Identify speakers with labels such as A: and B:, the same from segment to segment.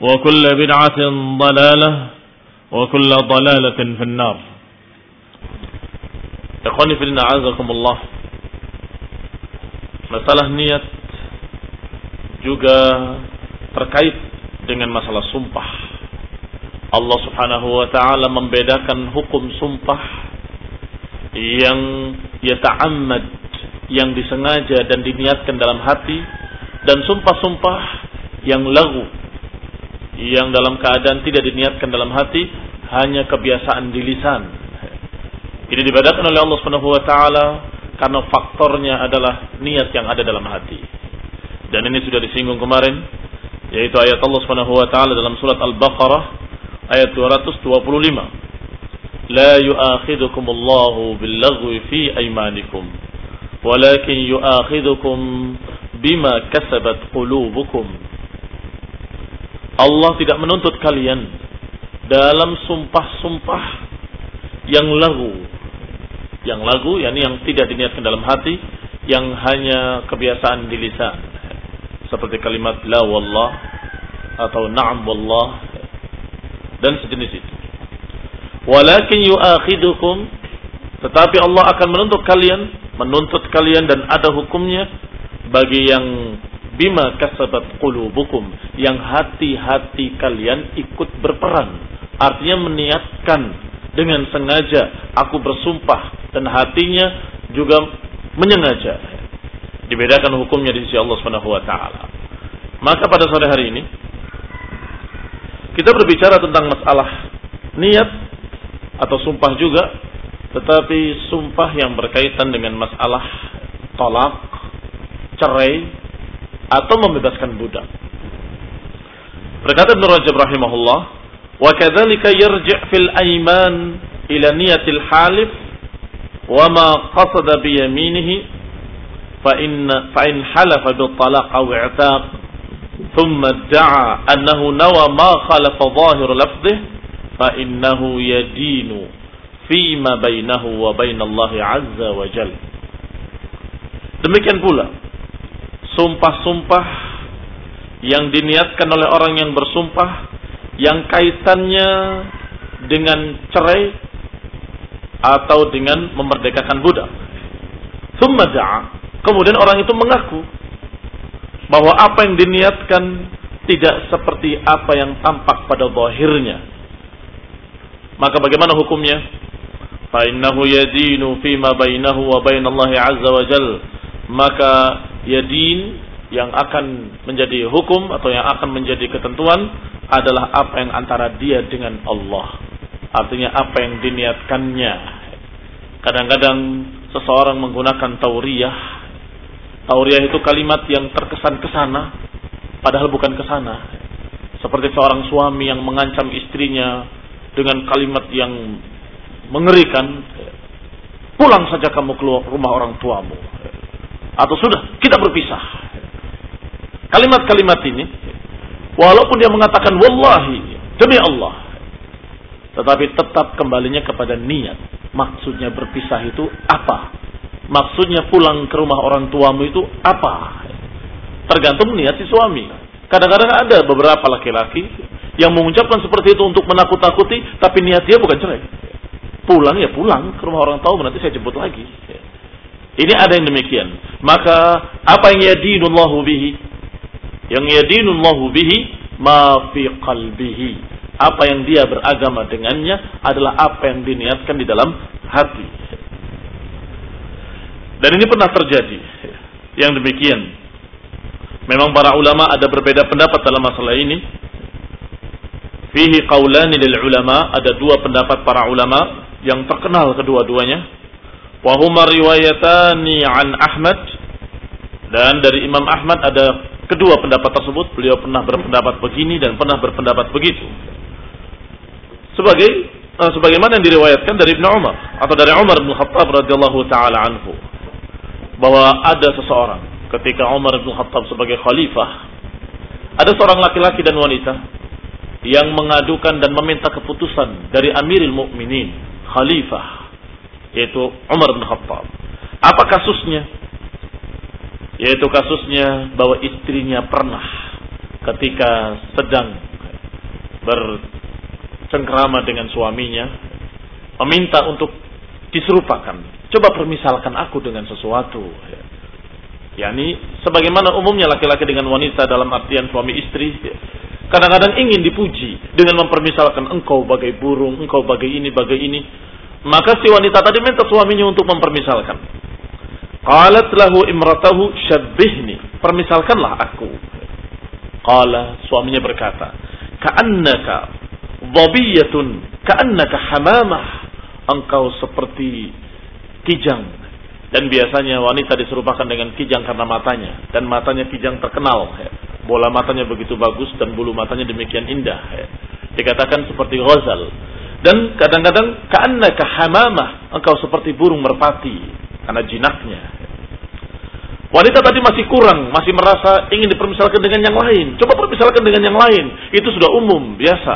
A: وكل بدعة ضلالة وكل ضلالة في النار إخواني في أعزكم الله Masalah niat juga terkait dengan masalah sumpah. Allah Subhanahu wa taala membedakan hukum sumpah yang yata'ammad yang disengaja dan diniatkan dalam hati dan sumpah-sumpah yang lagu yang dalam keadaan tidak diniatkan dalam hati hanya kebiasaan di lisan. Ini dibedakan oleh Allah Subhanahu wa taala karena faktornya adalah niat yang ada dalam hati. Dan ini sudah disinggung kemarin yaitu ayat Allah Subhanahu wa taala dalam surat Al-Baqarah ayat 225. La yu'akhidukum Allahu bil-laghwi fi aymanikum walakin yu'akhidukum bima kasabat qulubukum. Allah tidak menuntut kalian dalam sumpah-sumpah yang lagu. Yang lagu yakni yang tidak diniatkan dalam hati yang hanya kebiasaan di lisan. Seperti kalimat la wallah atau na'am wallah dan sejenis itu. Walakin yu'akhidukum tetapi Allah akan menuntut kalian menuntut kalian dan ada hukumnya bagi yang bima kasabat qulubukum yang hati-hati kalian ikut berperan artinya meniatkan dengan sengaja aku bersumpah dan hatinya juga menyengaja. Dibedakan hukumnya di sisi Allah Subhanahu wa taala. Maka pada sore hari ini kita berbicara tentang masalah niat atau sumpah juga, tetapi sumpah yang berkaitan dengan masalah tolak, cerai atau membebaskan budak. Berkata Ibnu Rajab rahimahullah, "Wa kadzalika yarji' fil aiman ila niyatil halif وما قصد بيمينه فإن, فإن حلف بالطلاق أو اعتاق ثم ادعى أنه نوى ما خالف ظاهر لفظه فإنه يدين فيما بينه وبين الله عز وجل demikian pula sumpah-sumpah yang diniatkan oleh orang yang bersumpah yang kaitannya dengan cerai atau dengan memerdekakan budak. Kemudian orang itu mengaku bahwa apa yang diniatkan tidak seperti apa yang tampak pada zahirnya. Maka bagaimana hukumnya? Fa innahu yadinu fima bainahu wa bainallahi azza wa jal. Maka yadin yang akan menjadi hukum atau yang akan menjadi ketentuan adalah apa yang antara dia dengan Allah. artinya apa yang diniatkannya. Kadang-kadang seseorang menggunakan tauriyah. Tauriyah itu kalimat yang terkesan ke sana, padahal bukan ke sana. Seperti seorang suami yang mengancam istrinya dengan kalimat yang mengerikan, pulang saja kamu keluar rumah orang tuamu. Atau sudah, kita berpisah. Kalimat-kalimat ini, walaupun dia mengatakan wallahi, demi Allah, tetapi tetap kembalinya kepada niat. Maksudnya berpisah itu apa? Maksudnya pulang ke rumah orang tuamu itu apa? Tergantung niat si suami. Kadang-kadang ada beberapa laki-laki yang mengucapkan seperti itu untuk menakut-nakuti, tapi niat dia bukan cerai. Pulang ya pulang ke rumah orang tua nanti saya jemput lagi. Ini ada yang demikian. Maka apa yang yadinullahu bihi? Yang yadinullahu bihi ma fi qalbihi apa yang dia beragama dengannya adalah apa yang diniatkan di dalam hati. Dan ini pernah terjadi. Yang demikian. Memang para ulama ada berbeda pendapat dalam masalah ini. Fihi qawlani lil ulama. Ada dua pendapat para ulama yang terkenal kedua-duanya. Wahuma riwayatani an Ahmad. Dan dari Imam Ahmad ada kedua pendapat tersebut. Beliau pernah berpendapat begini dan pernah berpendapat begitu sebagai uh, sebagaimana yang diriwayatkan dari Ibnu Umar atau dari Umar bin Khattab radhiyallahu taala anhu bahwa ada seseorang ketika Umar bin Khattab sebagai khalifah ada seorang laki-laki dan wanita yang mengadukan dan meminta keputusan dari Amirul Mukminin khalifah yaitu Umar bin Khattab. Apa kasusnya? Yaitu kasusnya bahwa istrinya pernah ketika sedang ber cengkrama dengan suaminya, meminta untuk diserupakan. Coba permisalkan aku dengan sesuatu. Ya. Yani sebagaimana umumnya laki-laki dengan wanita dalam artian suami istri, kadang-kadang ingin dipuji dengan mempermisalkan engkau bagai burung, engkau bagai ini, bagai ini. Maka si wanita tadi minta suaminya untuk mempermisalkan. Qalat lahu imratahu syabbihni. Permisalkanlah aku. Qala suaminya berkata, "Ka'annaka dhabiyatun ka'annaka hamamah engkau seperti kijang dan biasanya wanita diserupakan dengan kijang karena matanya dan matanya kijang terkenal bola matanya begitu bagus dan bulu matanya demikian indah dikatakan seperti ghazal dan kadang-kadang ka'annaka hamamah engkau seperti burung merpati karena jinaknya Wanita tadi masih kurang, masih merasa ingin dipermisalkan dengan yang lain. Coba permisalkan dengan yang lain. Itu sudah umum, biasa.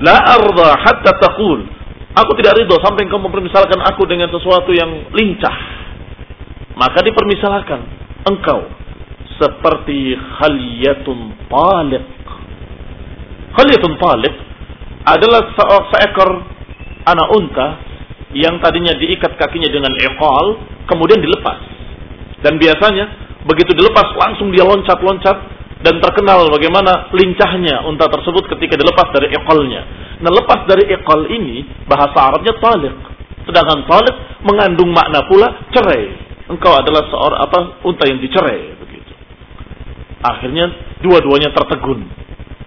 A: La arda hatta taqul. Aku tidak ridho sampai engkau mempermisalkan aku dengan sesuatu yang lincah. Maka dipermisalkan engkau seperti khaliyatun taliq. Khaliyatun taliq adalah seekor anak unta yang tadinya diikat kakinya dengan iqal kemudian dilepas. Dan biasanya begitu dilepas langsung dia loncat-loncat dan terkenal bagaimana lincahnya unta tersebut ketika dilepas dari ekolnya. Nah lepas dari ekol ini bahasa Arabnya talik. Sedangkan talik mengandung makna pula cerai. Engkau adalah seorang apa unta yang dicerai begitu. Akhirnya dua-duanya tertegun.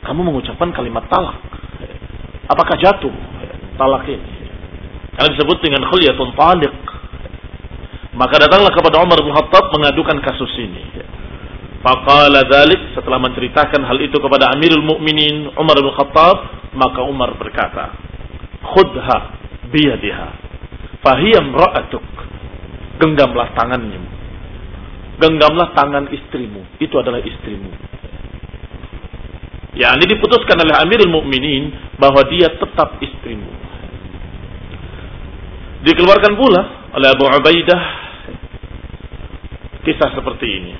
A: Kamu mengucapkan kalimat talak. Apakah jatuh talak ini? Karena disebut dengan khuliyatun talik. Maka datanglah kepada Umar bin Khattab mengadukan kasus ini. Faqala dzalik setelah menceritakan hal itu kepada Amirul Mukminin Umar bin Khattab, maka Umar berkata, "Khudha biyadiha, fahiyam ra'atuk." Genggamlah tangannya. Genggamlah tangan istrimu. Itu adalah istrimu. Ya, ini diputuskan oleh Amirul Mukminin bahwa dia tetap istrimu. Dikeluarkan pula oleh Abu Ubaidah kisah seperti ini.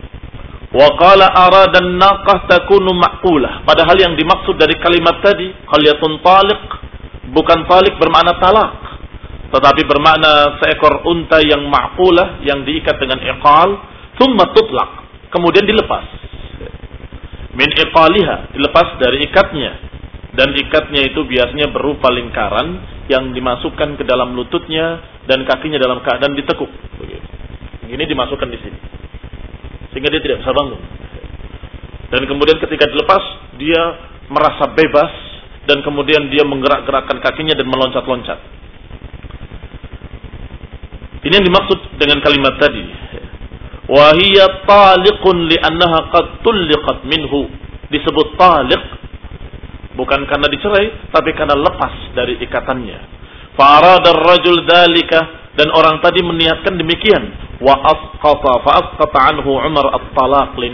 A: Wa qala aradan naqah takunu ma'qulah. Padahal yang dimaksud dari kalimat tadi, qaliyatun taliq, bukan talik bermakna talak. Tetapi bermakna seekor unta yang ma'qulah, yang diikat dengan iqal, thumma tutlaq. Kemudian dilepas. Min iqaliha, dilepas dari ikatnya. Dan ikatnya itu biasanya berupa lingkaran yang dimasukkan ke dalam lututnya dan kakinya dalam keadaan ditekuk. Ini dimasukkan di sini sehingga dia tidak bisa bangun. Dan kemudian ketika dilepas, dia merasa bebas dan kemudian dia menggerak-gerakkan kakinya dan meloncat-loncat. Ini yang dimaksud dengan kalimat tadi. Wahiyya taliqun li'annaha qad tulliqat minhu. Disebut taliq bukan karena dicerai tapi karena lepas dari ikatannya. Fa'arada ar-rajul dalika dan orang tadi meniatkan demikian wa asqata fa asqata anhu Umar at-talaq li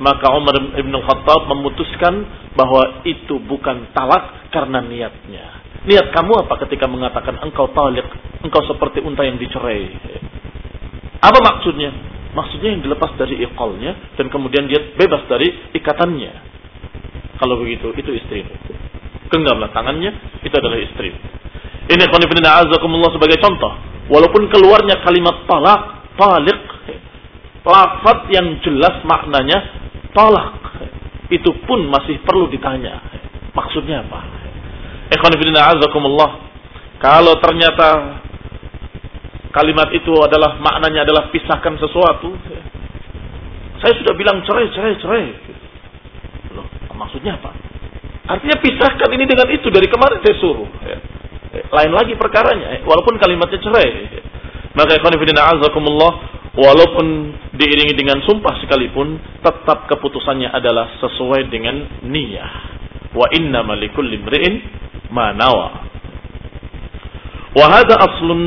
A: maka Umar ibn Khattab memutuskan bahwa itu bukan talak karena niatnya. Niat kamu apa ketika mengatakan engkau talik, engkau seperti unta yang dicerai? Apa maksudnya? Maksudnya yang dilepas dari iqalnya dan kemudian dia bebas dari ikatannya. Kalau begitu, itu istri. Genggamlah tangannya, itu adalah istri. Ini khonifidina azakumullah sebagai contoh. Walaupun keluarnya kalimat talak, talik, lafaz yang jelas maknanya tolak. Itu pun masih perlu ditanya. Maksudnya apa? Ikhwan azakumullah. Kalau ternyata kalimat itu adalah maknanya adalah pisahkan sesuatu. Saya sudah bilang cerai, cerai, cerai. Loh, maksudnya apa? Artinya pisahkan ini dengan itu dari kemarin saya suruh. Lain lagi perkaranya, walaupun kalimatnya cerai. Maka ikhwan azakumullah, walaupun diiringi dengan sumpah sekalipun tetap keputusannya adalah sesuai dengan niat wa inna malikul limri'in ma nawa wa hadha aslun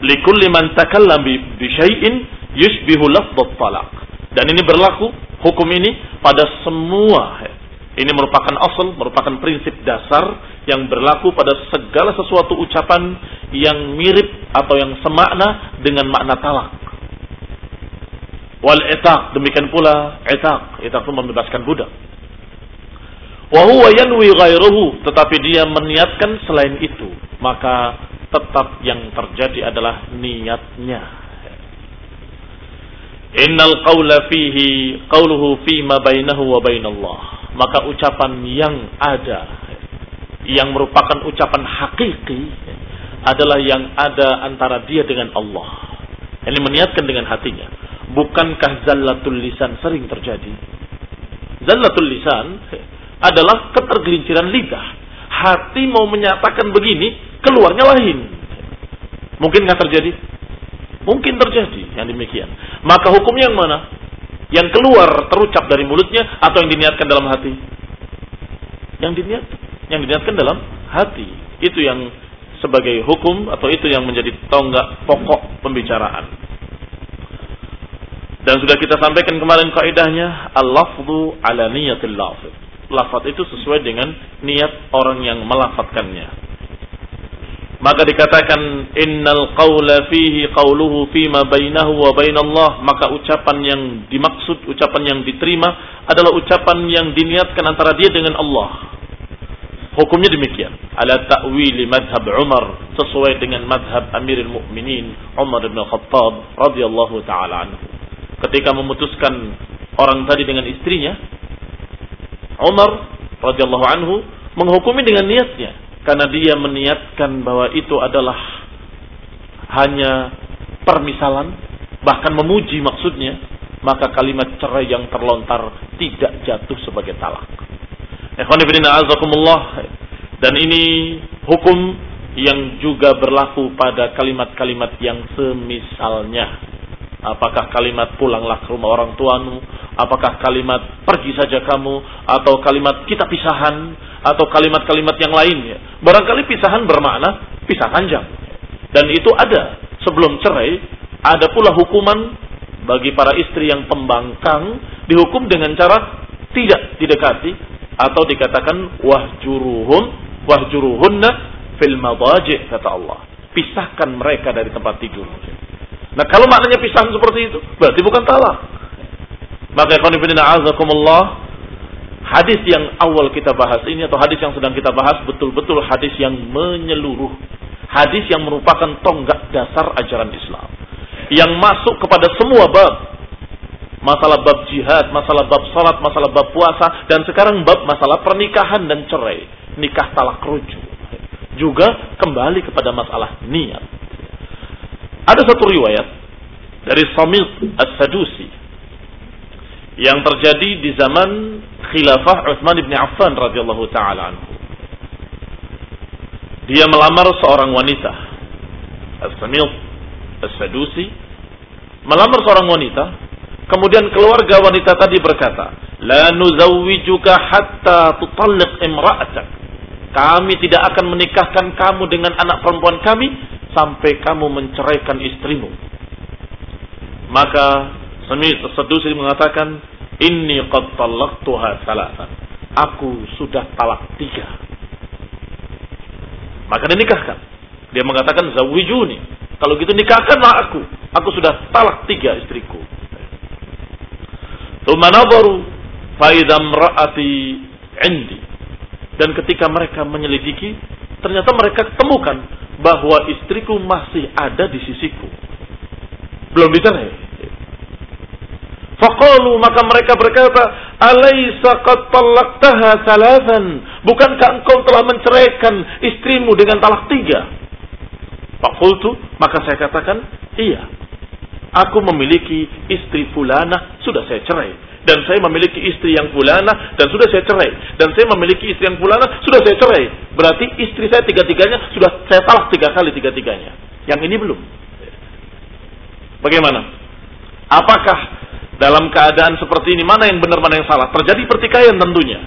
A: likulli man takallam bi syai'in yushbihu lafdhat talaq. Dan ini berlaku hukum ini pada semua ini merupakan asal, merupakan prinsip dasar yang berlaku pada segala sesuatu ucapan yang mirip atau yang semakna dengan makna talak. Wal etaq demikian pula etaq etaq itu membebaskan budak. Wa huwa yanwi ghairuhu tetapi dia meniatkan selain itu. Maka tetap yang terjadi adalah niatnya innal qawla fihi qawluhu ma bainahu wa bainallah maka ucapan yang ada yang merupakan ucapan hakiki adalah yang ada antara dia dengan Allah ini meniatkan dengan hatinya Bukankah zallatul lisan sering terjadi? Zallatul lisan adalah ketergelinciran lidah. Hati mau menyatakan begini, keluarnya lain. Mungkin nggak terjadi? Mungkin terjadi yang demikian. Maka hukumnya yang mana? Yang keluar terucap dari mulutnya atau yang diniatkan dalam hati? Yang diniat, yang diniatkan dalam hati. Itu yang sebagai hukum atau itu yang menjadi tonggak pokok pembicaraan. Dan sudah kita sampaikan kemarin kaidahnya al-lafdhu ala niyatil lafz. Lafaz itu sesuai dengan niat orang yang melafatkannya. Maka dikatakan innal qawla fihi qawluhu fima bainahu wa bainallah, maka ucapan yang dimaksud, ucapan yang diterima adalah ucapan yang diniatkan antara dia dengan Allah. Hukumnya demikian. Ala ta'wili madhab Umar sesuai dengan madhab Amirul Mukminin Umar bin Khattab radhiyallahu taala anhu ketika memutuskan orang tadi dengan istrinya, Umar radhiyallahu anhu menghukumi dengan niatnya karena dia meniatkan bahwa itu adalah hanya permisalan bahkan memuji maksudnya maka kalimat cerai yang terlontar tidak jatuh sebagai talak. Dan ini hukum yang juga berlaku pada kalimat-kalimat yang semisalnya Apakah kalimat pulanglah ke rumah orang tuamu? Apakah kalimat pergi saja kamu? Atau kalimat kita pisahan? Atau kalimat-kalimat yang lainnya? Barangkali pisahan bermakna pisah panjang. Dan itu ada sebelum cerai. Ada pula hukuman bagi para istri yang pembangkang dihukum dengan cara tidak didekati atau dikatakan wahjuruhum wahjuruhunna fil madaji kata Allah. Pisahkan mereka dari tempat tidur. Nah kalau maknanya pisahan seperti itu, berarti bukan talak. Maka ikhwanifidina azakumullah, hadis yang awal kita bahas ini atau hadis yang sedang kita bahas betul-betul hadis yang menyeluruh. Hadis yang merupakan tonggak dasar ajaran Islam. Yang masuk kepada semua bab. Masalah bab jihad, masalah bab salat, masalah bab puasa, dan sekarang bab masalah pernikahan dan cerai. Nikah talak rujuk. Juga kembali kepada masalah niat. Ada satu riwayat dari Samit As-Sadusi yang terjadi di zaman khilafah Utsman bin Affan radhiyallahu taala anhu. dia melamar seorang wanita. As-Samil As-Sadusi melamar seorang wanita, kemudian keluarga wanita tadi berkata, "La nuzawwijuka hatta tutalliq imra'atak." Kami tidak akan menikahkan kamu dengan anak perempuan kami sampai kamu menceraikan istrimu. Maka Samil As-Sadusi mengatakan, "Inni qad talaqtuha salatan." Aku sudah talak tiga. Maka dinikahkan. Dia mengatakan zawijuni. Kalau gitu nikahkanlah aku. Aku sudah talak tiga istriku. Thumma nazaru faidam ra'ati indi. Dan ketika mereka menyelidiki, ternyata mereka temukan bahwa istriku masih ada di sisiku. Belum dicerai. Faqalu maka mereka berkata, "Alaisa qad talaqtaha salasan?" Bukankah engkau telah menceraikan istrimu dengan talak tiga? Faqultu, maka saya katakan, "Iya. Aku memiliki istri fulana, sudah saya cerai. Dan saya memiliki istri yang fulana dan sudah saya cerai. Dan saya memiliki istri yang fulana, sudah saya cerai. Berarti istri saya tiga-tiganya sudah saya talak tiga kali tiga-tiganya. Yang ini belum. Bagaimana? Apakah dalam keadaan seperti ini mana yang benar mana yang salah? Terjadi pertikaian tentunya.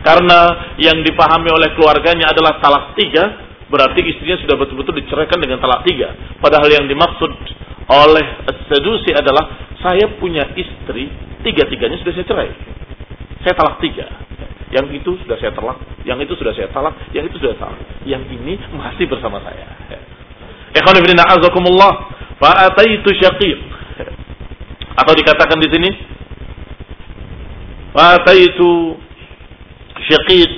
A: Karena yang dipahami oleh keluarganya adalah talak tiga berarti istrinya sudah betul-betul diceraikan dengan talak tiga. Padahal yang dimaksud oleh sedusi adalah saya punya istri tiga-tiganya sudah saya cerai. Saya talak tiga. Yang itu sudah saya talak yang itu sudah saya talak yang itu sudah talak. Yang ini masih bersama saya. Ikhwan ibn a'azakumullah fa'ataitu syaqiq atau dikatakan di sini Fataitu Syaqiq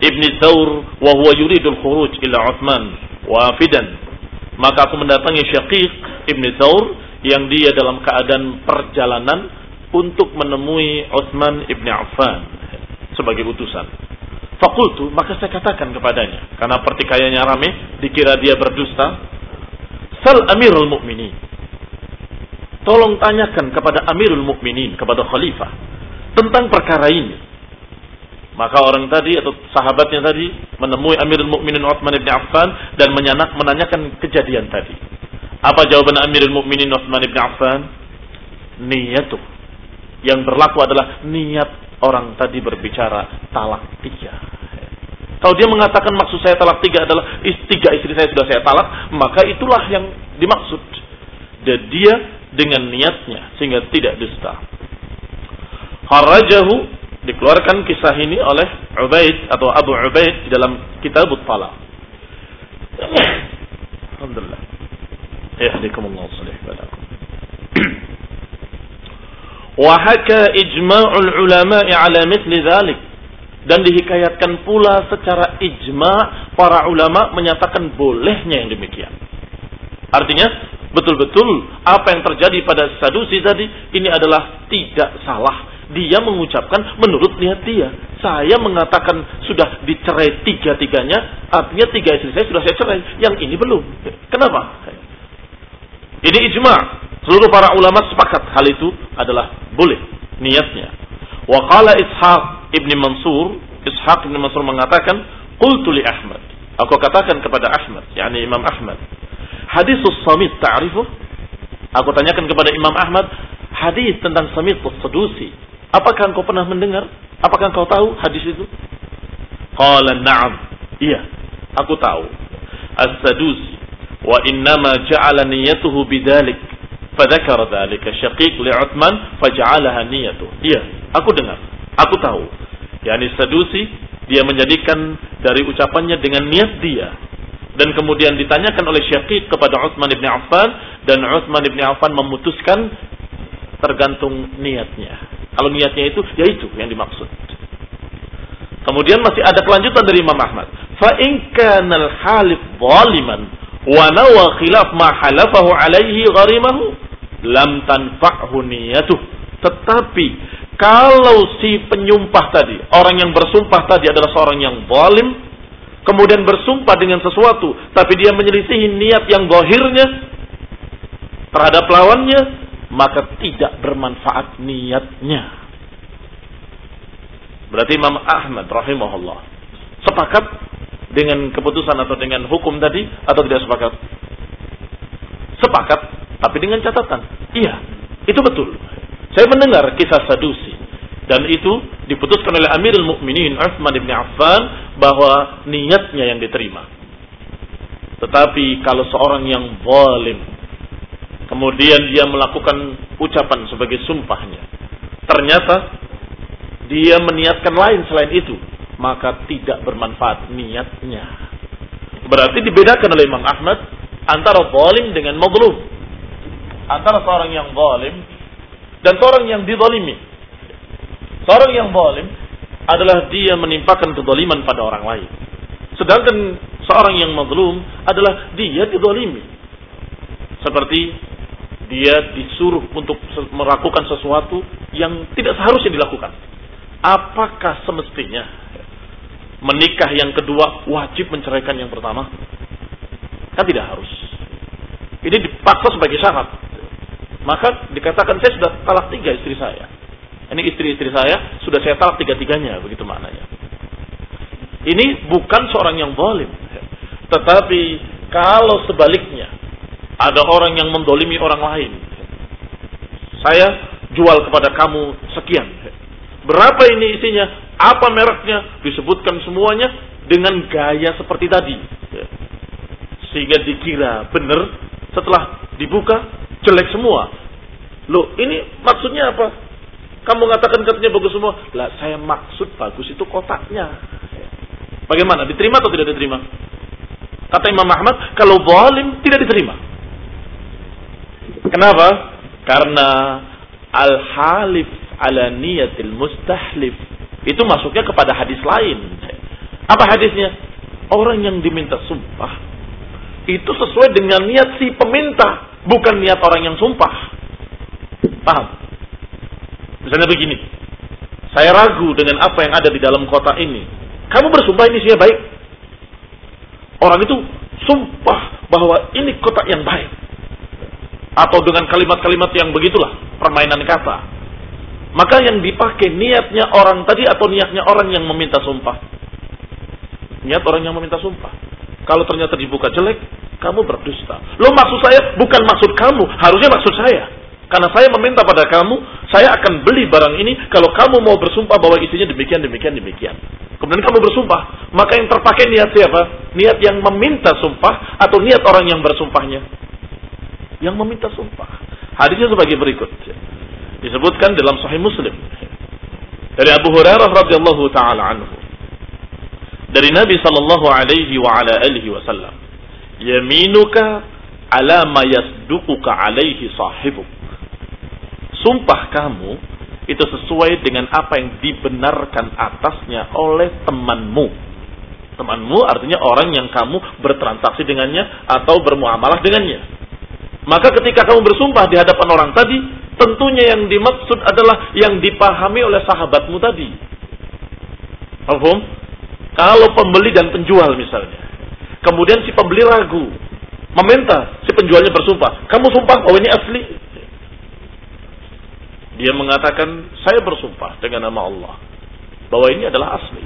A: Ibni Thawr wa huwa yuridul khuruj ila Uthman wafidan maka aku mendatangi Syaqiq Ibni Thawr yang dia dalam keadaan perjalanan untuk menemui Uthman Ibni Affan sebagai utusan. Fakultu, maka saya katakan kepadanya, karena pertikaiannya rame, dikira dia berdusta. Sal Amirul Mukminin, tolong tanyakan kepada Amirul Mukminin, kepada khalifah tentang perkara ini. Maka orang tadi atau sahabatnya tadi menemui Amirul Mukminin Utsman bin Affan dan menyanak menanyakan kejadian tadi. Apa jawaban Amirul Mukminin Utsman bin Affan? Niyatu. Yang berlaku adalah niat orang tadi berbicara talak tiga. Kalau dia mengatakan maksud saya talak tiga adalah tiga istri saya sudah saya talak, maka itulah yang dimaksud. Dan dia dengan niatnya sehingga tidak dusta. Harajahu dikeluarkan kisah ini oleh Ubaid atau Abu Ubaid di dalam kitab Talaq. Alhamdulillah. Yahdikumullah salih balakum. Wahaka ijma'ul ulama'i ala mithli dhalik. Dan dihikayatkan pula secara ijma' para ulama menyatakan bolehnya yang demikian. Artinya betul-betul apa yang terjadi pada Sadusi tadi ini adalah tidak salah. Dia mengucapkan menurut niat dia. Saya mengatakan sudah dicerai tiga-tiganya, artinya tiga istri saya sudah saya cerai. Yang ini belum. Kenapa? Ini ijma. Seluruh para ulama sepakat hal itu adalah boleh niatnya. Wa qala Ishaq ibni Mansur, Ishaq ibni Mansur mengatakan, Qultu li Ahmad. Aku katakan kepada Ahmad, yakni Imam Ahmad Hadis samit ta'rifuh? Aku tanyakan kepada Imam Ahmad, hadis tentang samit sedusi. Apakah engkau pernah mendengar? Apakah engkau tahu hadis itu? Qala na'am. Iya, aku tahu. As-sadusi wa innama ja'ala niyatuhu bidalik. Fadhakara dhalika syaqiq li'uthman faja'alaha niyatuh. Iya, aku dengar. Aku tahu. Yani sadusi dia menjadikan dari ucapannya dengan niat dia dan kemudian ditanyakan oleh Syaqiq kepada Utsman bin Affan dan Utsman bin Affan memutuskan tergantung niatnya. Kalau niatnya itu, ya itu yang dimaksud. Kemudian masih ada kelanjutan dari Imam Ahmad. Fa in kana al-halif zaliman wa nawa khilaf ma halafahu alaihi gharimahu lam tanfa'hu niyatuh. Tetapi kalau si penyumpah tadi, orang yang bersumpah tadi adalah seorang yang zalim, kemudian bersumpah dengan sesuatu, tapi dia menyelisihi niat yang gohirnya terhadap lawannya, maka tidak bermanfaat niatnya. Berarti Imam Ahmad rahimahullah sepakat dengan keputusan atau dengan hukum tadi atau tidak sepakat? Sepakat, tapi dengan catatan. Iya, itu betul. Saya mendengar kisah Sadusi dan itu diputuskan oleh Amirul Mukminin Utsman bin Affan bahwa niatnya yang diterima. Tetapi kalau seorang yang zalim kemudian dia melakukan ucapan sebagai sumpahnya, ternyata dia meniatkan lain selain itu, maka tidak bermanfaat niatnya. Berarti dibedakan oleh Imam Ahmad antara zalim dengan mazlum. Antara seorang yang zalim dan seorang yang dizalimi. Seorang yang zalim adalah dia menimpakan kezaliman pada orang lain. Sedangkan seorang yang mazlum adalah dia dizalimi. Seperti dia disuruh untuk melakukan sesuatu yang tidak seharusnya dilakukan. Apakah semestinya menikah yang kedua wajib menceraikan yang pertama? Kan tidak harus. Ini dipaksa sebagai syarat. Maka dikatakan saya sudah talak tiga istri saya. Ini istri-istri saya sudah saya talak tiga-tiganya, begitu maknanya. Ini bukan seorang yang zalim. Tetapi kalau sebaliknya ada orang yang mendolimi orang lain. Saya jual kepada kamu sekian. Berapa ini isinya? Apa mereknya? Disebutkan semuanya dengan gaya seperti tadi. Sehingga dikira benar setelah dibuka jelek semua. Loh ini maksudnya apa? Kamu mengatakan katanya bagus semua. Lah saya maksud bagus itu kotaknya. Bagaimana? Diterima atau tidak diterima? Kata Imam Ahmad, kalau zalim tidak diterima. Kenapa? Karena al-halif ala niyatil mustahlif itu masuknya kepada hadis lain. Apa hadisnya? Orang yang diminta sumpah itu sesuai dengan niat si peminta, bukan niat orang yang sumpah. Paham? Misalnya begini, saya ragu dengan apa yang ada di dalam kota ini. Kamu bersumpah ini sih baik. Orang itu sumpah bahwa ini kota yang baik atau dengan kalimat-kalimat yang begitulah permainan kata. Maka yang dipakai niatnya orang tadi atau niatnya orang yang meminta sumpah. Niat orang yang meminta sumpah. Kalau ternyata dibuka jelek, kamu berdusta. Lo maksud saya bukan maksud kamu, harusnya maksud saya. Karena saya meminta pada kamu, saya akan beli barang ini kalau kamu mau bersumpah bahwa isinya demikian, demikian, demikian. Kemudian kamu bersumpah, maka yang terpakai niat siapa? Niat yang meminta sumpah atau niat orang yang bersumpahnya? yang meminta sumpah. Hadisnya sebagai berikut. Disebutkan dalam Sahih Muslim dari Abu Hurairah radhiyallahu taala anhu. Dari Nabi sallallahu alaihi wa ala alihi wasallam. Yaminuka ala ma yasduquka alaihi sahibuk. Sumpah kamu itu sesuai dengan apa yang dibenarkan atasnya oleh temanmu. Temanmu artinya orang yang kamu bertransaksi dengannya atau bermuamalah dengannya. Maka ketika kamu bersumpah di hadapan orang tadi, tentunya yang dimaksud adalah yang dipahami oleh sahabatmu tadi. Paham? Kalau pembeli dan penjual misalnya. Kemudian si pembeli ragu, meminta si penjualnya bersumpah, "Kamu sumpah bahwa ini asli?" Dia mengatakan, "Saya bersumpah dengan nama Allah bahwa ini adalah asli."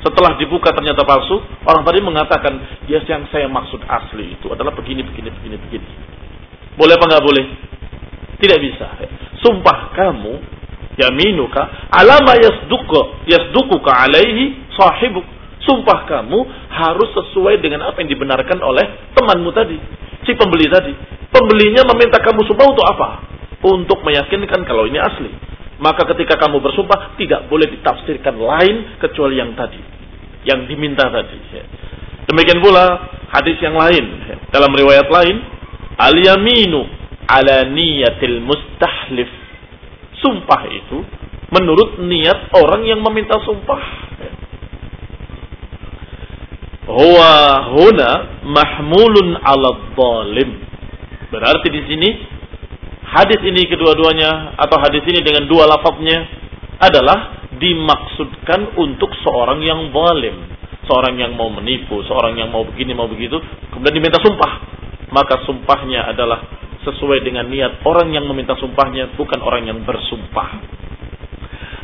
A: Setelah dibuka ternyata palsu, orang tadi mengatakan, ya yang saya maksud asli itu adalah begini, begini, begini, begini. Boleh apa nggak boleh? Tidak bisa. Sumpah kamu, yaminuka, alama yasduku, yasdukuka alaihi sahibuk. Sumpah kamu harus sesuai dengan apa yang dibenarkan oleh temanmu tadi. Si pembeli tadi. Pembelinya meminta kamu sumpah untuk apa? Untuk meyakinkan kalau ini asli maka ketika kamu bersumpah tidak boleh ditafsirkan lain kecuali yang tadi, yang diminta tadi. Demikian pula hadis yang lain dalam riwayat lain, al yaminu ala niyatil mustahlif. Sumpah itu menurut niat orang yang meminta sumpah. Huwa huna mahmulun ala dhalim. Berarti di sini hadis ini kedua-duanya atau hadis ini dengan dua lafaznya adalah dimaksudkan untuk seorang yang zalim, seorang yang mau menipu, seorang yang mau begini mau begitu, kemudian diminta sumpah. Maka sumpahnya adalah sesuai dengan niat orang yang meminta sumpahnya, bukan orang yang bersumpah.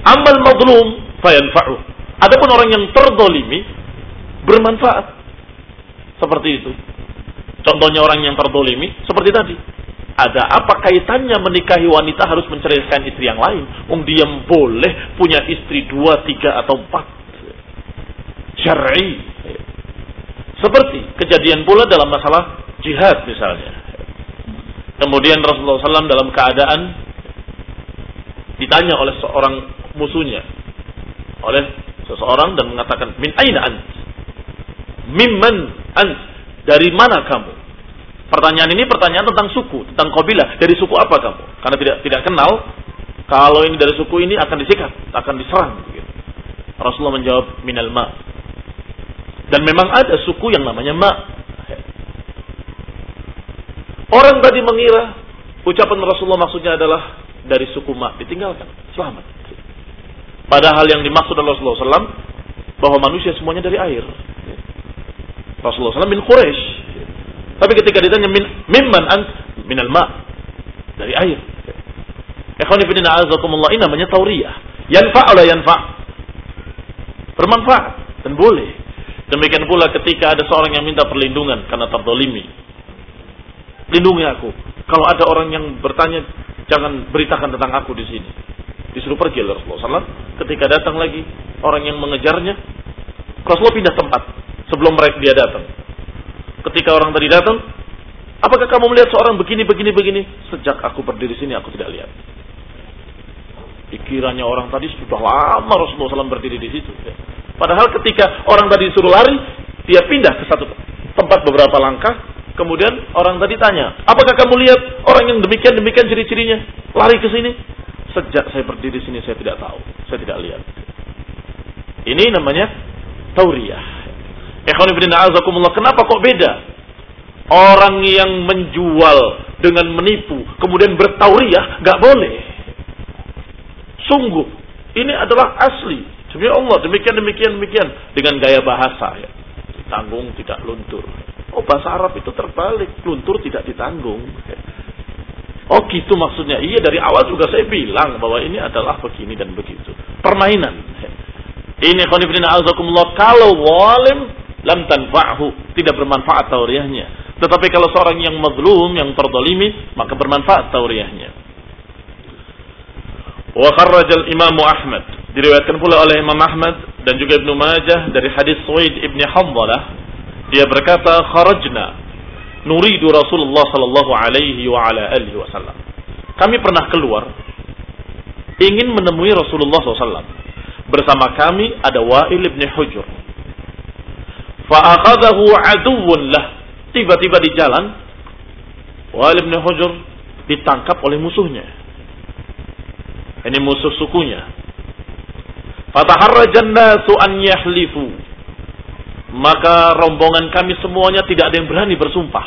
A: Amal mazlum fayanfa'u. Adapun orang yang terdolimi, bermanfaat. Seperti itu. Contohnya orang yang terdolimi, seperti tadi. Ada apa kaitannya menikahi wanita harus menceraikan istri yang lain? Um dia boleh punya istri dua, tiga atau empat. Syar'i. Seperti kejadian pula dalam masalah jihad misalnya. Kemudian Rasulullah SAW dalam keadaan ditanya oleh seorang musuhnya oleh seseorang dan mengatakan min aina ant mimman ant dari mana kamu pertanyaan ini pertanyaan tentang suku tentang kabilah dari suku apa kamu karena tidak tidak kenal kalau ini dari suku ini akan disikat akan diserang begitu. Rasulullah menjawab minal ma dan memang ada suku yang namanya ma orang tadi mengira ucapan Rasulullah maksudnya adalah dari suku ma ditinggalkan selamat Padahal yang dimaksud oleh Rasulullah SAW bahwa manusia semuanya dari air. Rasulullah SAW min Quraisy. Tapi ketika ditanya min mimman an minal ma dari air. Ikhwan ibn a'azakumullah ini namanya tauriyah. Yanfa' ala yanfa' bermanfaat dan boleh. Demikian pula ketika ada seorang yang minta perlindungan karena terdolimi. Lindungi aku. Kalau ada orang yang bertanya, jangan beritakan tentang aku di sini. Disuruh pergi oleh Rasulullah SAW. Ketika datang lagi orang yang mengejarnya, Rasulullah pindah tempat sebelum mereka dia datang. Ketika orang tadi datang, apakah kamu melihat seorang begini, begini, begini? Sejak aku berdiri sini aku tidak lihat. Pikirannya orang tadi sudah lama Rasulullah SAW berdiri di situ. Padahal ketika orang tadi disuruh lari, dia pindah ke satu tempat beberapa langkah. Kemudian orang tadi tanya, apakah kamu lihat orang yang demikian demikian ciri-cirinya lari ke sini? Sejak saya berdiri sini saya tidak tahu, saya tidak lihat. Ini namanya tauriyah. Kenapa kok beda? Orang yang menjual dengan menipu, kemudian bertauriyah, gak boleh. Sungguh, ini adalah asli. Demi Allah, demikian, demikian, demikian. Dengan gaya bahasa ya. Ditanggung, tidak luntur. Oh bahasa Arab itu terbalik. Luntur tidak ditanggung. Oh gitu maksudnya. Iya dari awal juga saya bilang bahwa ini adalah begini dan begitu. Permainan. Ini khonifidina. Kalau walim lam tanfa'hu. Tidak bermanfaat tauriahnya. Tetapi kalau seorang yang mazlum, yang terdolimi, maka bermanfaat tauriahnya. Wa kharrajal imamu Ahmad. Diriwayatkan pula oleh Imam Ahmad dan juga Ibnu Majah dari hadis Suwaid ibni Hamdalah. Dia berkata, kharajna nuridu Rasulullah sallallahu alaihi wa ala alihi wasallam. Kami pernah keluar ingin menemui Rasulullah SAW. Bersama kami ada Wa'il ibn Hujur. Fa'akhadahu aduwwun lah. Tiba-tiba di jalan, Wa'il ibn Hujur ditangkap oleh musuhnya. Ini musuh sukunya. Fataharrajan nasu an yahlifu maka rombongan kami semuanya tidak ada yang berani bersumpah.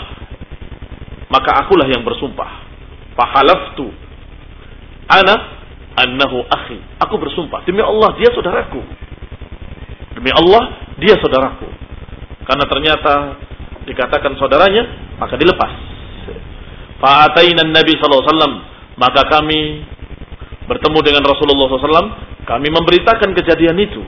A: Maka akulah yang bersumpah. Fahalaftu ana annahu akhi. Aku bersumpah demi Allah dia saudaraku. Demi Allah dia saudaraku. Karena ternyata dikatakan saudaranya maka dilepas. Fa'ataina Nabi sallallahu alaihi wasallam maka kami bertemu dengan Rasulullah SAW, kami memberitakan kejadian itu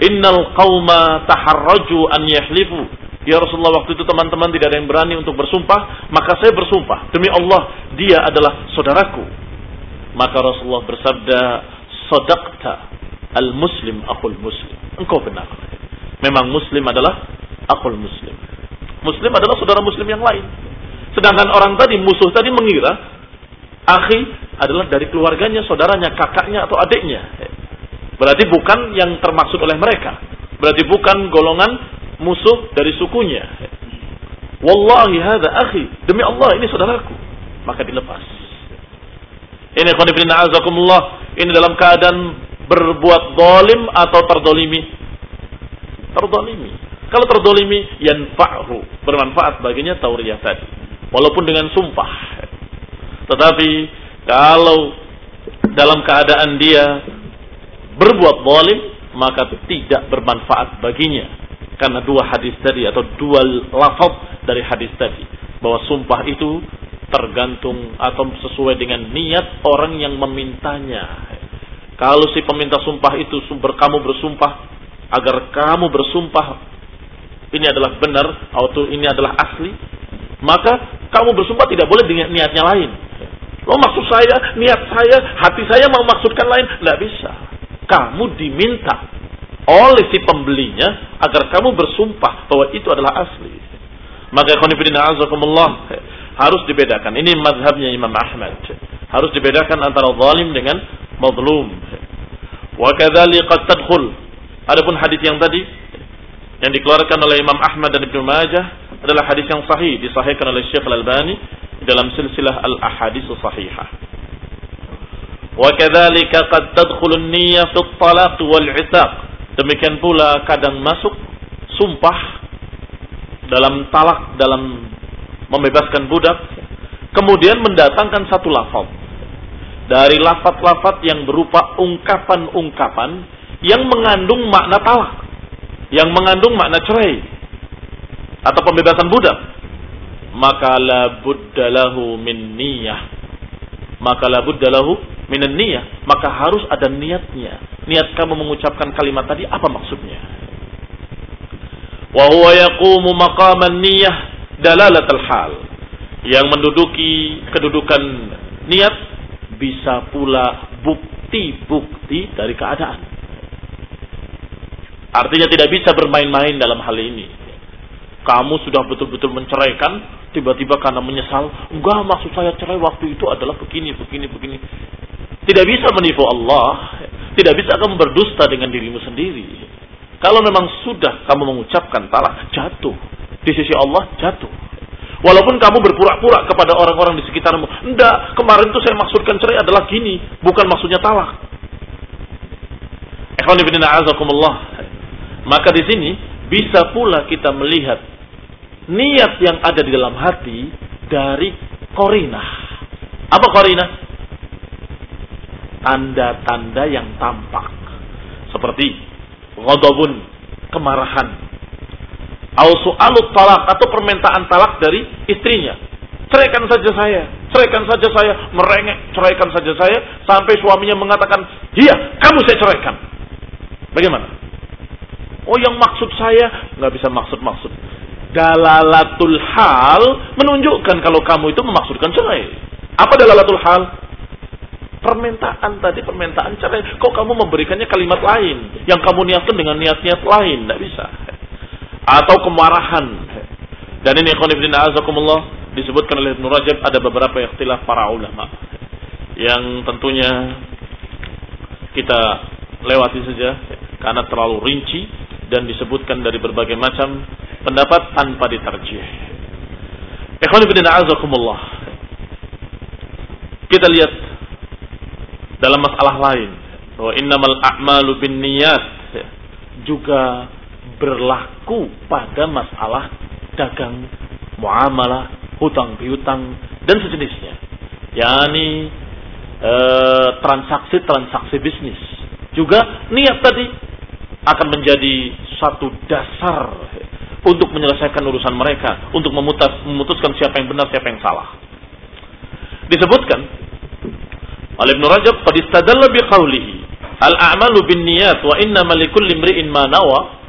A: Innal qauma taharraju an yahlifu. Ya Rasulullah waktu itu teman-teman tidak ada yang berani untuk bersumpah, maka saya bersumpah demi Allah dia adalah saudaraku. Maka Rasulullah bersabda, "Sadaqta al-muslim akhul muslim." Engkau benar. Memang muslim adalah akhul muslim. Muslim adalah saudara muslim yang lain. Sedangkan orang tadi musuh tadi mengira akhi adalah dari keluarganya, saudaranya, kakaknya atau adiknya. Berarti bukan yang termaksud oleh mereka. Berarti bukan golongan musuh dari sukunya. Wallahi hadza akhi. Demi Allah ini saudaraku. Maka dilepas. Ini khonifina azakumullah. Ini dalam keadaan berbuat dolim atau terdolimi. Terdolimi. Kalau terdolimi, yanfa'hu. Bermanfaat baginya tauriyah tadi. Walaupun dengan sumpah. Tetapi kalau dalam keadaan dia berbuat zalim maka tidak bermanfaat baginya karena dua hadis tadi atau dua lafaz dari hadis tadi bahwa sumpah itu tergantung atau sesuai dengan niat orang yang memintanya. Kalau si peminta sumpah itu sumber kamu bersumpah agar kamu bersumpah ini adalah benar atau ini adalah asli, maka kamu bersumpah tidak boleh dengan niatnya lain. Lo maksud saya, niat saya, hati saya mau maksudkan lain, tidak bisa. Kamu diminta oleh si pembelinya agar kamu bersumpah bahwa itu adalah asli. Maka ikhwanifidin azakumullah harus dibedakan. Ini madhabnya Imam Ahmad. Harus dibedakan antara zalim dengan mazlum. Wa kadzalika tadkhul. Adapun hadis yang tadi yang dikeluarkan oleh Imam Ahmad dan Ibnu Majah adalah hadis yang sahih disahihkan oleh Syekh Al-Albani dalam silsilah Al-Ahadits Sahihah. Wa kadzalika qad tadkhulu an-niyyah fi at-talaq wal 'itaq. Demikian pula kadang masuk sumpah dalam talak dalam membebaskan budak kemudian mendatangkan satu lafaz dari lafaz-lafaz yang berupa ungkapan-ungkapan yang mengandung makna talak yang mengandung makna cerai atau pembebasan budak maka la buddalahu min niyah. Maka la buddalahu min niyah. Maka harus ada niatnya. Niat kamu mengucapkan kalimat tadi apa maksudnya? Wa huwa yaqumu maqaman niyyah dalalatul hal. Yang menduduki kedudukan niat bisa pula bukti-bukti dari keadaan artinya tidak bisa bermain-main dalam hal ini kamu sudah betul-betul menceraikan tiba-tiba karena menyesal enggak maksud saya cerai waktu itu adalah begini begini begini tidak bisa menipu Allah tidak bisa kamu berdusta dengan dirimu sendiri kalau memang sudah kamu mengucapkan talak, jatuh. Di sisi Allah jatuh. Walaupun kamu berpura-pura kepada orang-orang di sekitarmu. Enggak, kemarin itu saya maksudkan cerai adalah gini. Bukan maksudnya talak. Maka di sini bisa pula kita melihat niat yang ada di dalam hati dari korinah. Apa korinah? Tanda-tanda yang tampak. Seperti ghadabun, kemarahan. Au su'alut talak atau permintaan talak dari istrinya. Ceraikan saja saya, ceraikan saja saya, merengek, ceraikan saja saya, sampai suaminya mengatakan, iya, kamu saya ceraikan. Bagaimana? Oh yang maksud saya, nggak bisa maksud-maksud. Dalalatul hal menunjukkan kalau kamu itu memaksudkan cerai. Apa dalalatul hal? permintaan tadi permintaan cerai kok kamu memberikannya kalimat lain yang kamu niatkan dengan niat-niat lain tidak bisa atau kemarahan dan ini khonifidin azakumullah disebutkan oleh Ibn Rajab ada beberapa ikhtilaf para ulama yang tentunya kita lewati saja karena terlalu rinci dan disebutkan dari berbagai macam pendapat tanpa diterjih. Ikhwan ibn Kita lihat dalam masalah lain bahwa innamal a'malu bin niyat juga berlaku pada masalah dagang, muamalah, hutang piutang dan sejenisnya. yakni eh, transaksi-transaksi bisnis. Juga niat tadi akan menjadi satu dasar untuk menyelesaikan urusan mereka, untuk memutus, memutuskan siapa yang benar, siapa yang salah. Disebutkan oleh Ibn Rajab qad biqaulihi al-a'malu binniyat wa innamal likulli imri'in ma nawa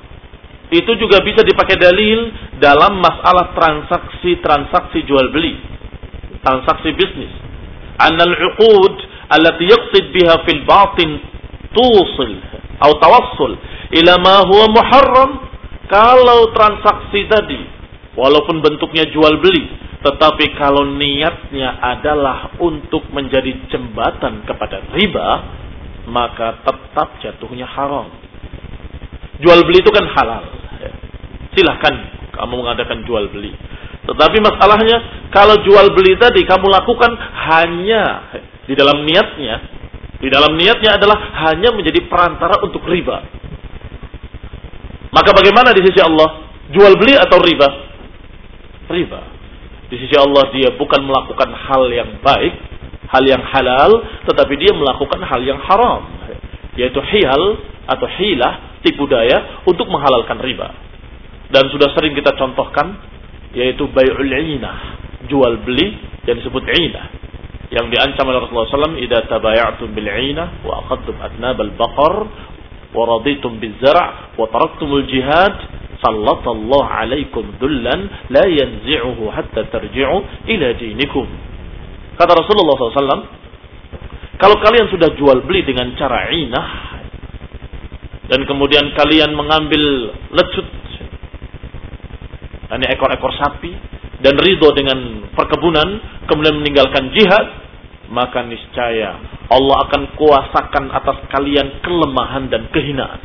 A: itu juga bisa dipakai dalil dalam masalah transaksi-transaksi jual beli transaksi bisnis annal uqud allati yaqsid biha fil batin tusil atau tawassul ila ma huwa muharram kalau transaksi tadi walaupun bentuknya jual beli tetapi kalau niatnya adalah untuk menjadi jembatan kepada riba, maka tetap jatuhnya haram. Jual beli itu kan halal. Silahkan kamu mengadakan jual beli. Tetapi masalahnya kalau jual beli tadi kamu lakukan hanya di dalam niatnya, di dalam niatnya adalah hanya menjadi perantara untuk riba. Maka bagaimana di sisi Allah? Jual beli atau riba? Riba. Di sisi Allah dia bukan melakukan hal yang baik, hal yang halal, tetapi dia melakukan hal yang haram. Yaitu hiyal atau hilah, tipu daya untuk menghalalkan riba. Dan sudah sering kita contohkan, yaitu bay'ul inah, jual beli yang disebut inah. Yang diancam oleh Rasulullah SAW, Ida tabaya'tum bil inah wa aqadtum adnab al baqar raditum bizara' wa taraktumul jihad sallallahu alaikum dullan la yanzi'uhu hatta tarji'u ila dinikum. Kata Rasulullah SAW, kalau kalian sudah jual beli dengan cara inah, dan kemudian kalian mengambil lecut, ini ekor-ekor sapi, dan ridho dengan perkebunan, kemudian meninggalkan jihad, maka niscaya Allah akan kuasakan atas kalian kelemahan dan kehinaan.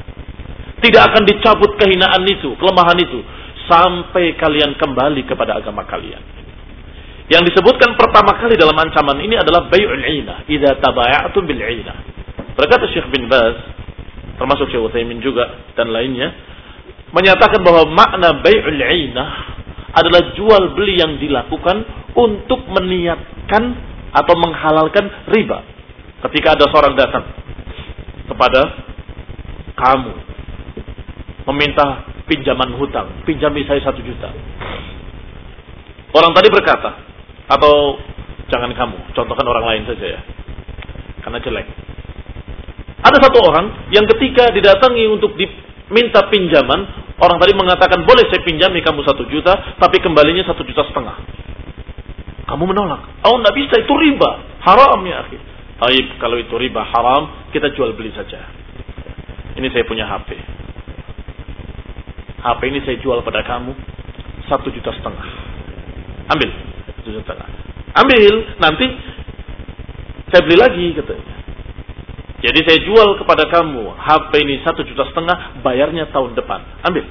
A: Tidak akan dicabut kehinaan itu, kelemahan itu sampai kalian kembali kepada agama kalian. Yang disebutkan pertama kali dalam ancaman ini adalah bay'ul ina, idza tabaya'tum bil ina. Berkata Syekh bin Baz, termasuk Syekh Utsaimin juga dan lainnya, menyatakan bahwa makna bay'ul ina adalah jual beli yang dilakukan untuk meniatkan atau menghalalkan riba. Ketika ada seorang datang kepada kamu meminta pinjaman hutang, pinjami saya satu juta. Orang tadi berkata, atau jangan kamu, contohkan orang lain saja ya, karena jelek. Ada satu orang yang ketika didatangi untuk diminta pinjaman, orang tadi mengatakan boleh saya pinjami kamu satu juta, tapi kembalinya satu juta setengah. Kamu menolak. Oh, tidak bisa, itu riba. Haram ya, akhir. Kalau itu riba haram, kita jual beli saja. Ini saya punya HP HP ini saya jual pada kamu satu juta setengah. Ambil satu juta setengah. Ambil nanti saya beli lagi katanya. Jadi saya jual kepada kamu HP ini satu juta setengah, bayarnya tahun depan. Ambil,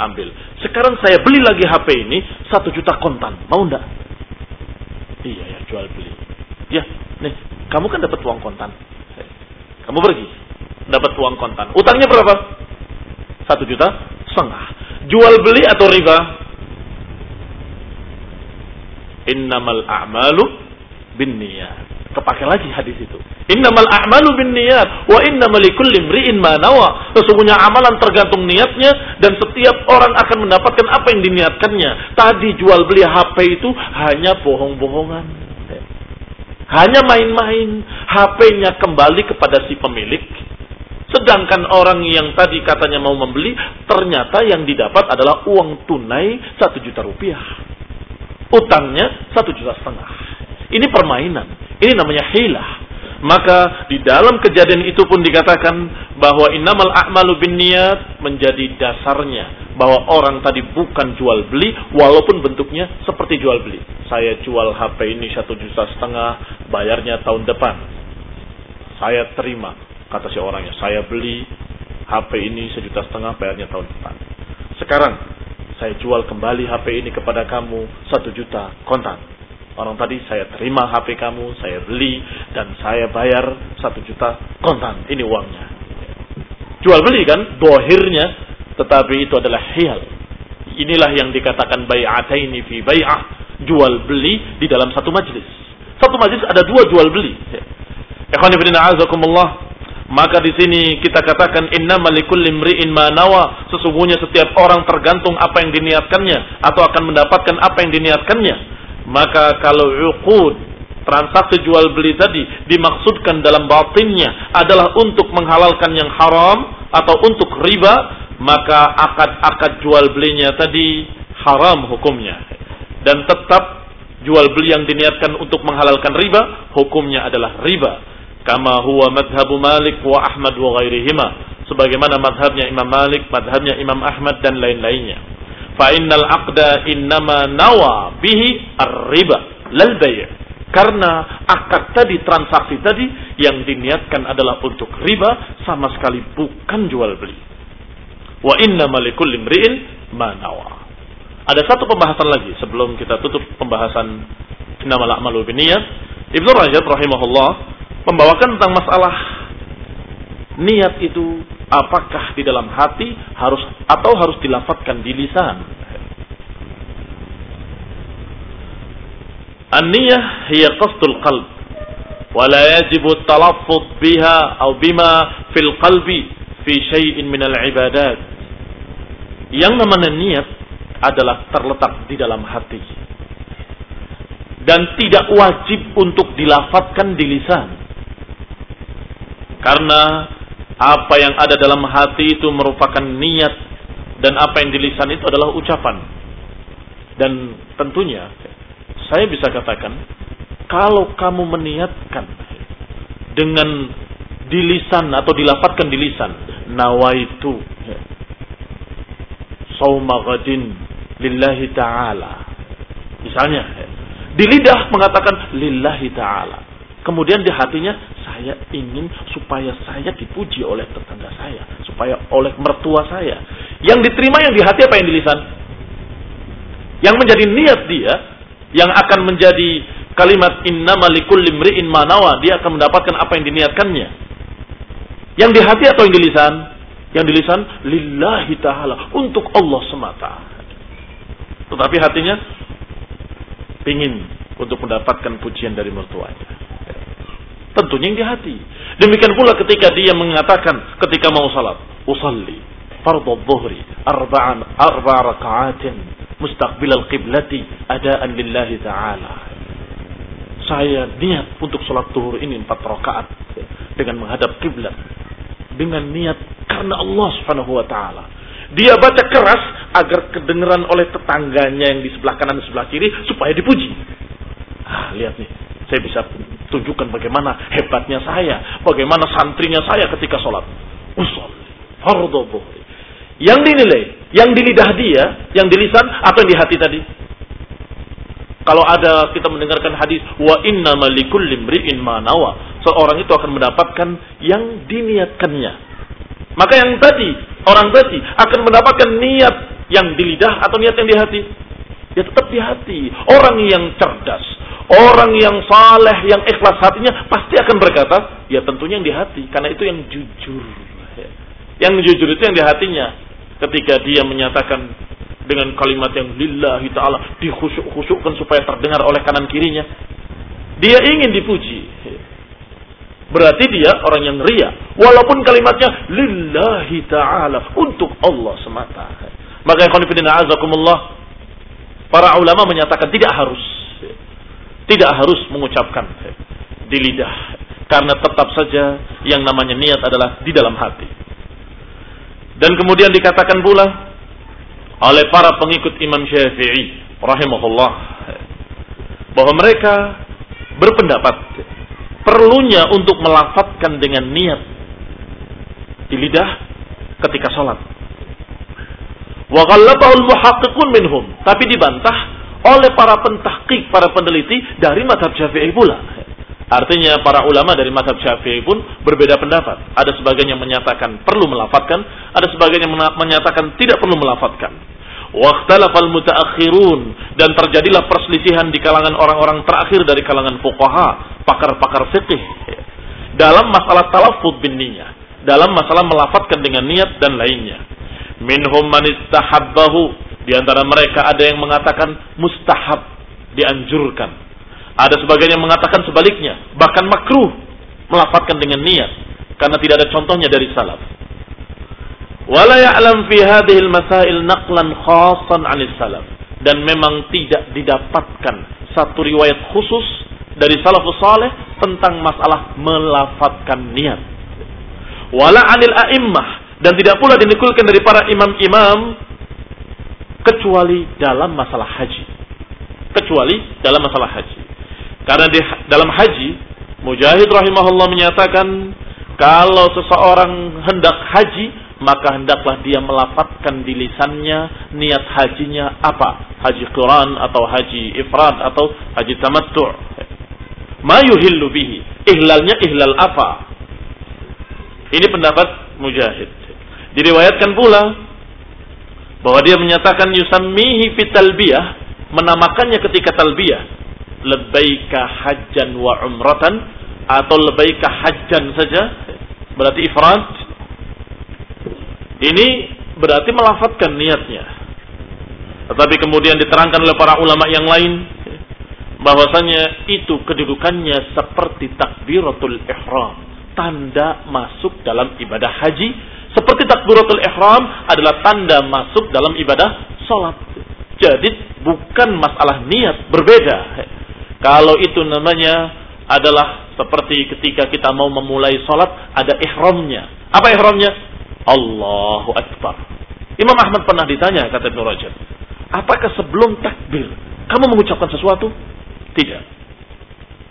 A: ambil. Sekarang saya beli lagi HP ini satu juta kontan. Mau ndak? Jual beli. Ya, nih kamu kan dapat uang kontan. Kamu pergi, dapat uang kontan. Utangnya berapa? Satu juta setengah. Jual beli atau riba? Innamal a'malu bin niyat. Kepakai lagi hadis itu. Innamal a'malu bin niyat wa innamal likulli imri'in ma nawa. Sesungguhnya amalan tergantung niatnya dan setiap orang akan mendapatkan apa yang diniatkannya. Tadi jual beli HP itu hanya bohong-bohongan. Hanya main-main. HP-nya kembali kepada si pemilik Sedangkan orang yang tadi katanya mau membeli, ternyata yang didapat adalah uang tunai satu juta rupiah. Utangnya satu juta setengah. Ini permainan. Ini namanya hilah. Maka di dalam kejadian itu pun dikatakan bahwa innamal a'malu bin niat menjadi dasarnya bahwa orang tadi bukan jual beli walaupun bentuknya seperti jual beli. Saya jual HP ini satu juta setengah, bayarnya tahun depan. Saya terima Kata si orangnya, saya beli HP ini sejuta setengah bayarnya tahun depan. Sekarang saya jual kembali HP ini kepada kamu satu juta kontan. Orang tadi saya terima HP kamu, saya beli dan saya bayar satu juta kontan. Ini uangnya. Jual beli kan, dohirnya, tetapi itu adalah hial. Inilah yang dikatakan bay'ataini fi bay'ah. Jual beli di dalam satu majlis. Satu majlis ada dua jual beli. Ikhwan ibn a'azakumullah. Maka di sini kita katakan inna malikul limri'in manawa. Sesungguhnya setiap orang tergantung apa yang diniatkannya atau akan mendapatkan apa yang diniatkannya. Maka kalau uqud transaksi jual beli tadi dimaksudkan dalam batinnya adalah untuk menghalalkan yang haram atau untuk riba, maka akad-akad jual belinya tadi haram hukumnya. Dan tetap jual beli yang diniatkan untuk menghalalkan riba, hukumnya adalah riba kama huwa madhabu Malik wa Ahmad wa ghairihima sebagaimana madhabnya Imam Malik, madhabnya Imam Ahmad dan lain-lainnya. Fa innal aqda innama nawa bihi ar-riba lal bay'. Karena akad tadi, transaksi tadi yang diniatkan adalah untuk riba sama sekali bukan jual beli. Wa inna malikul limri'in ma nawa. Ada satu pembahasan lagi sebelum kita tutup pembahasan innamal a'malu binniyat. Ibnu Rajab rahimahullah membawakan tentang masalah niat itu apakah di dalam hati harus atau harus dilafatkan di lisan. An-niyah hiya qasdul qalb wa la yajibu talaffuz biha aw bima fil qalbi fi syai'in min al-ibadat. Yang namanya niat adalah terletak di dalam hati dan tidak wajib untuk dilafatkan di lisan. Karena Apa yang ada dalam hati itu merupakan niat dan apa yang di lisan itu adalah ucapan. Dan tentunya saya bisa katakan kalau kamu meniatkan dengan di lisan atau dilapatkan di lisan. Nawaitu. Sauma ghadin lillahi ta'ala. Misalnya di lidah mengatakan lillahi ta'ala. Kemudian di hatinya saya ingin supaya saya dipuji oleh tetangga saya supaya oleh mertua saya. Yang diterima yang di hati apa yang di lisan? Yang menjadi niat dia yang akan menjadi kalimat innama likulli imri'in manawa dia akan mendapatkan apa yang diniatkannya yang di hati atau yang di lisan? Yang di lisan lillahi taala untuk Allah semata. Tetapi hatinya ingin untuk mendapatkan pujian dari mertuanya. Tentunya yang di hati. Demikian pula ketika dia mengatakan ketika mau salat usalli fardhu dhuhri arba'an arba' raka'atin mustaqbil al-qiblati adaan lillahi ta'ala. Saya niat untuk sholat zuhur ini empat rakaat dengan menghadap kiblat dengan niat karena Allah Subhanahu wa taala. Dia baca keras agar kedengeran oleh tetangganya yang di sebelah kanan dan sebelah kiri supaya dipuji. Ah, lihat nih, saya bisa tunjukkan bagaimana hebatnya saya, bagaimana santrinya saya ketika sholat. Usul, fardhu Yang dinilai, yang di lidah dia, yang di lisan, apa yang di hati tadi? Kalau ada kita mendengarkan hadis wa inna malikul limri'in manawa, seorang itu akan mendapatkan yang diniatkannya. Maka yang tadi, orang tadi akan mendapatkan niat yang di lidah atau niat yang di hati. Ya tetap di hati. Orang yang cerdas, orang yang saleh, yang ikhlas hatinya pasti akan berkata, ya tentunya yang di hati, karena itu yang jujur. Yang jujur itu yang di hatinya. Ketika dia menyatakan dengan kalimat yang lillahi ta'ala dikhusyuk-khusyukkan supaya terdengar oleh kanan kirinya. Dia ingin dipuji. Berarti dia orang yang ria. Walaupun kalimatnya lillahi ta'ala untuk Allah semata. Maka yang azakumullah para ulama menyatakan tidak harus tidak harus mengucapkan di lidah karena tetap saja yang namanya niat adalah di dalam hati. Dan kemudian dikatakan pula oleh para pengikut Imam Syafi'i rahimahullah bahwa mereka berpendapat perlunya untuk melafatkan dengan niat di lidah ketika sholat. Wa muhaqqiqun minhum, tapi dibantah oleh para pentahqiq, para peneliti dari madhab Syafi'i pula. Artinya para ulama dari madhab syafi'i pun berbeda pendapat. Ada sebagian yang menyatakan perlu melafatkan, ada sebagian yang menyatakan tidak perlu melafatkan. Waktalafal mutaakhirun dan terjadilah perselisihan di kalangan orang-orang terakhir dari kalangan fuqaha, pakar-pakar fikih dalam masalah talaffuz bin dalam masalah melafatkan dengan niat dan lainnya. Minhum man istahabbahu di antara mereka ada yang mengatakan mustahab dianjurkan ada sebagian yang mengatakan sebaliknya, bahkan makruh melafatkan dengan niat karena tidak ada contohnya dari salaf. Wala ya'lam fi hadhihi al-masail naqlan khassan 'anil salaf dan memang tidak didapatkan satu riwayat khusus dari salafus saleh tentang masalah melafatkan niat. Wala 'anil a'immah dan tidak pula dinikulkan dari para imam-imam kecuali dalam masalah haji. Kecuali dalam masalah haji. Karena di dalam haji, Mujahid rahimahullah menyatakan kalau seseorang hendak haji, maka hendaklah dia melafatkan di lisannya niat hajinya apa? Haji Quran atau haji ifrad atau haji tamattu'. Ma yuhillu bihi. Ihlalnya ihlal apa? Ini pendapat Mujahid. Diriwayatkan pula bahwa dia menyatakan yusammihi fit talbiyah, menamakannya ketika talbiyah lebaika hajjan wa umratan? Atau lebaika hajjan saja? Berarti ifrad. Ini berarti melafatkan niatnya. Tetapi kemudian diterangkan oleh para ulama yang lain bahwasanya itu kedudukannya seperti takbiratul ihram. Tanda masuk dalam ibadah haji. Seperti takbiratul ihram adalah tanda masuk dalam ibadah salat jadi bukan masalah niat berbeda kalau itu namanya adalah seperti ketika kita mau memulai sholat, ada ihramnya, Apa ihramnya? Allahu Akbar. Imam Ahmad pernah ditanya kata Ibnu Rajab, apakah sebelum takbir kamu mengucapkan sesuatu? Tidak.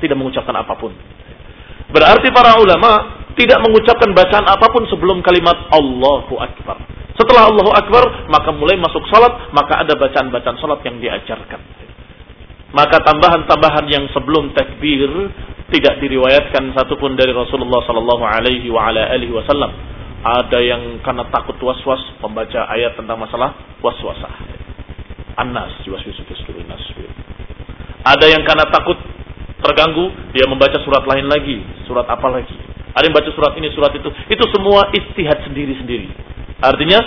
A: Tidak mengucapkan apa pun. Berarti para ulama tidak mengucapkan bacaan apa pun sebelum kalimat Allahu Akbar. Setelah Allahu Akbar, maka mulai masuk salat, maka ada bacaan-bacaan salat yang diajarkan. Maka tambahan-tambahan yang sebelum takbir tidak diriwayatkan satupun dari Rasulullah sallallahu alaihi wasallam. Ada yang karena takut was-was membaca ayat tentang masalah was-wasah. An-nas nas. Ada yang karena takut terganggu dia membaca surat lain lagi, surat apa lagi. Ada yang baca surat ini, surat itu. Itu semua istihad sendiri-sendiri. Artinya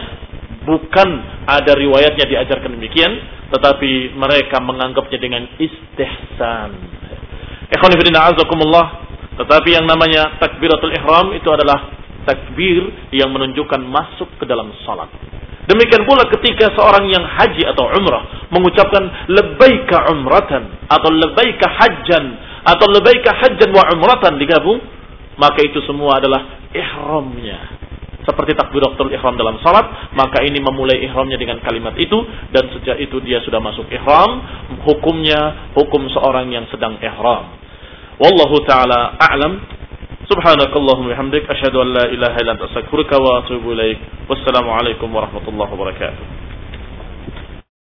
A: bukan ada riwayatnya diajarkan demikian, tetapi mereka menganggapnya dengan istihsan. Ikhwan azakumullah. Tetapi yang namanya takbiratul ihram itu adalah takbir yang menunjukkan masuk ke dalam salat. Demikian pula ketika seorang yang haji atau umrah mengucapkan lebaika umratan atau lebaika hajjan atau lebaika hajjan wa umratan digabung, maka itu semua adalah ihramnya seperti takbiratul ihram dalam salat, maka ini memulai ihramnya dengan kalimat itu dan sejak itu dia sudah masuk ihram, hukumnya hukum seorang yang sedang ihram. Wallahu taala a'lam. Subhanakallahumma bihamdik asyhadu an la ilaha illa anta astaghfiruka wa atubu ilaik. Wassalamu alaikum warahmatullahi wabarakatuh.